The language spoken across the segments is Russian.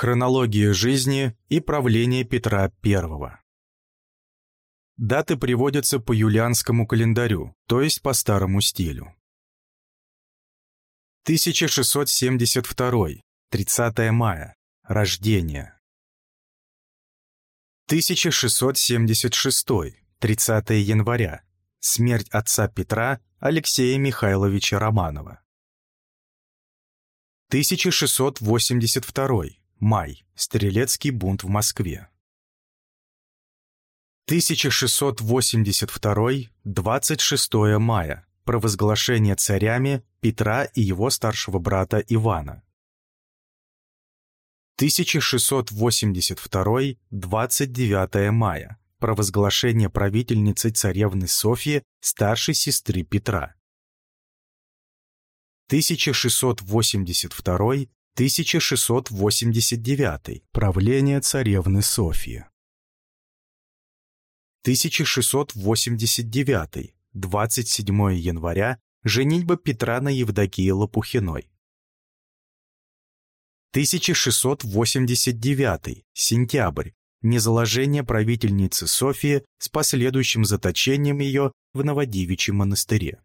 Хронология жизни и правления Петра I. Даты приводятся по юлианскому календарю, то есть по старому стилю. 1672. 30 мая. Рождение. 1676. 30 января. Смерть отца Петра Алексея Михайловича Романова. 1682. Май. Стрелецкий бунт в Москве. 1682. 26 мая. Провозглашение царями Петра и его старшего брата Ивана. 1682. 29 мая. Провозглашение правительницы царевны Софьи, старшей сестры Петра. 1682. 1689. Правление царевны Софьи. 1689. 27 января. Женитьба Петра на Евдокии Лопухиной. 1689. Сентябрь. Незаложение правительницы Софии с последующим заточением ее в Новодевичьем монастыре.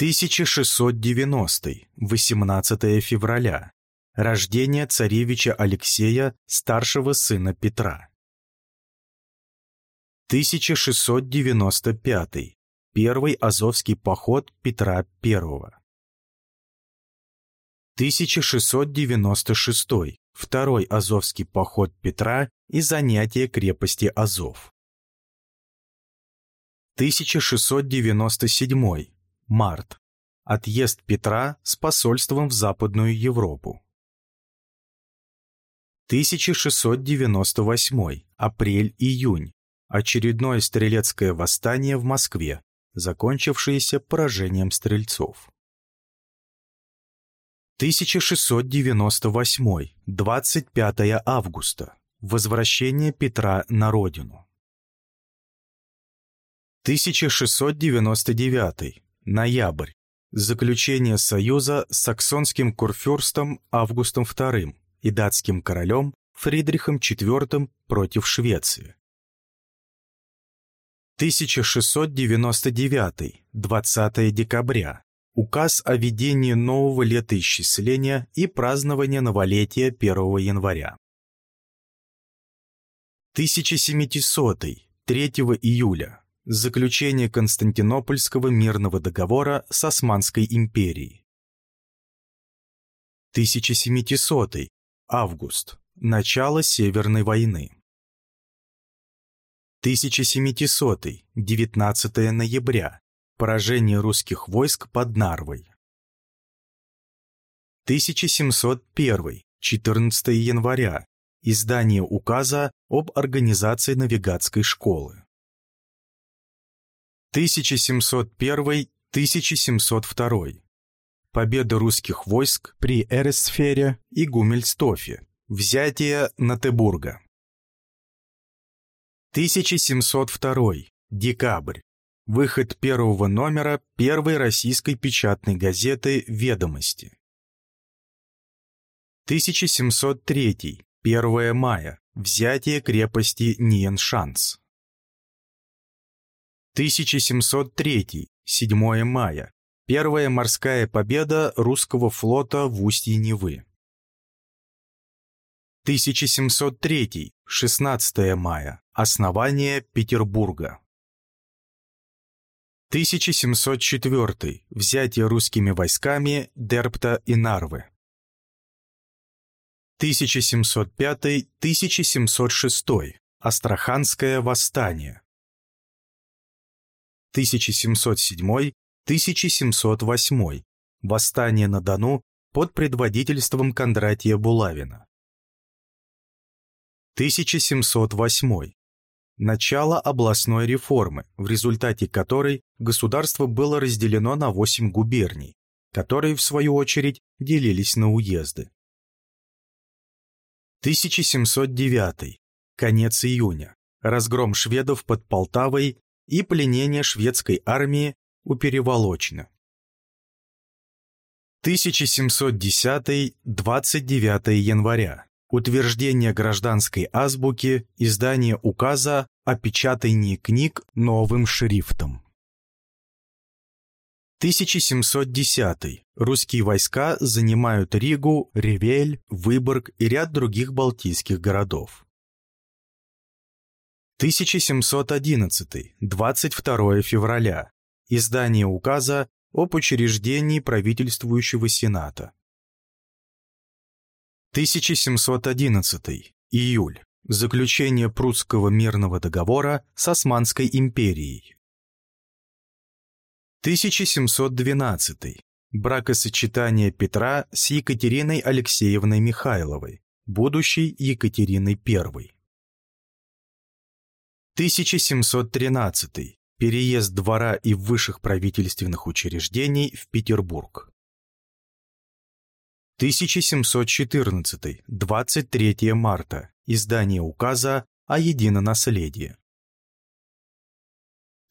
1690. 18 февраля. Рождение царевича Алексея, старшего сына Петра. 1695. Первый Азовский поход Петра I. 1696. Второй Азовский поход Петра и занятие крепости Азов. 1697. Март. Отъезд Петра с посольством в Западную Европу. 1698. Апрель-июнь. Очередное стрелецкое восстание в Москве, закончившееся поражением стрельцов. 1698. 25 августа. Возвращение Петра на родину. 1699. Ноябрь. Заключение союза с саксонским курфюрстом Августом II и датским королем Фридрихом IV против Швеции. 1699. 20 декабря. Указ о введении нового летоисчисления и празднования новолетия 1 января. 1700. 3 июля. Заключение Константинопольского мирного договора с Османской империей. 1700. Август. Начало Северной войны. 1700. 19 ноября. Поражение русских войск под Нарвой. 1701. 14 января. Издание указа об организации навигатской школы. 1701-1702. Победа русских войск при Эресфере и Гумельстофе. Взятие Натебурга. 1702. Декабрь. Выход первого номера первой российской печатной газеты «Ведомости». 1703. 1 мая. Взятие крепости Ниеншанс. 1703. 7 мая. Первая морская победа русского флота в устье Невы. 1703. 16 мая. Основание Петербурга. 1704. Взятие русскими войсками Дерпта и Нарвы. 1705-1706. Астраханское восстание. 1707-1708. Восстание на Дону под предводительством Кондратия Булавина. 1708. Начало областной реформы, в результате которой государство было разделено на 8 губерний, которые, в свою очередь, делились на уезды. 1709. Конец июня. Разгром шведов под Полтавой и пленение шведской армии у Переволочина. 1710-29 января. Утверждение гражданской азбуки, издание указа о печатании книг новым шрифтом. 1710. Русские войска занимают Ригу, Ревель, Выборг и ряд других балтийских городов. 1711. 22 февраля. Издание указа об учреждении правительствующего сената. 1711. Июль. Заключение Прусского мирного договора с Османской империей. 1712. Бракосочетание Петра с Екатериной Алексеевной Михайловой, будущей Екатериной I. 1713. Переезд двора и высших правительственных учреждений в Петербург. 1714. 23 марта. Издание указа о единонаследии.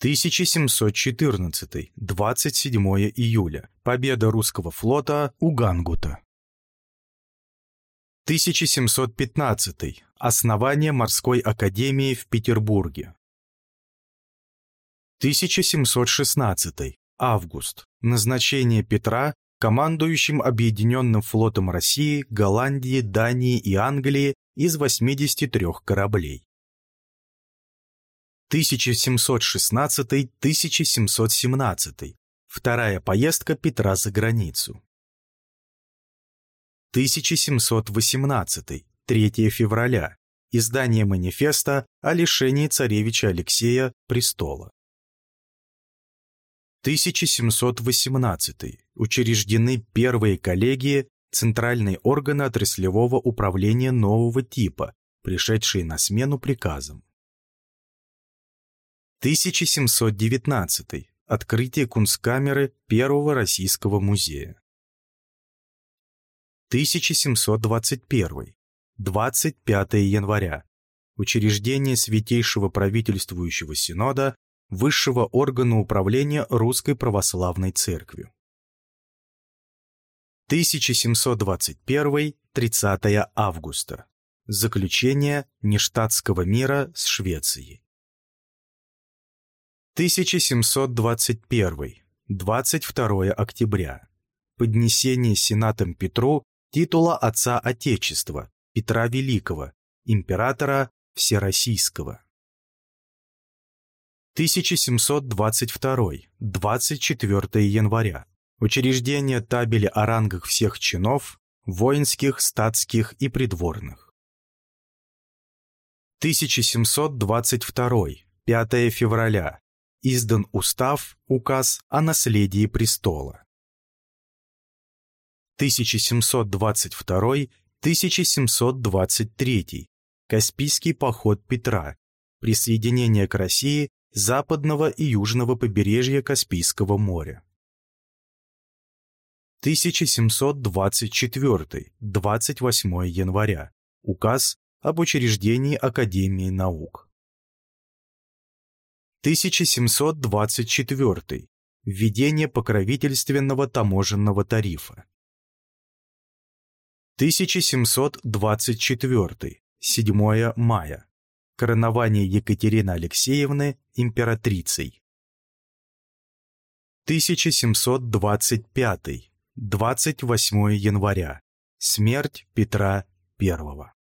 1714. 27 июля. Победа русского флота у Гангута. 1715. Основание морской академии в Петербурге. 1716. Август. Назначение Петра командующим Объединенным флотом России, Голландии, Дании и Англии из 83 кораблей. 1716-1717. Вторая поездка Петра за границу. 1718. 3 февраля. Издание манифеста о лишении царевича Алексея престола. 1718. Учреждены первые коллегии, центральные органы отраслевого управления нового типа, пришедшие на смену приказам. 1719. Открытие кунсткамеры Первого Российского музея. 1721. 25 января. Учреждение Святейшего правительствующего Синода, высшего органа управления Русской Православной Церковью. 1721-30 августа. Заключение нештатского мира с Швецией. 1721. 22 октября. Поднесение Сенатом Петру титула Отца Отечества Петра Великого, императора Всероссийского. 1722. 24 января. Учреждение табели о рангах всех чинов, воинских, статских и придворных. 1722. 5 февраля. Издан устав, указ о наследии престола. 1722-1723. Каспийский поход Петра. Присоединение к России западного и южного побережья Каспийского моря. 1724, 28 января. Указ об учреждении Академии наук. 1724. Введение покровительственного таможенного тарифа. 1724. 7 мая. Коронование Екатерины Алексеевны императрицей. 1725. 28 января. Смерть Петра I.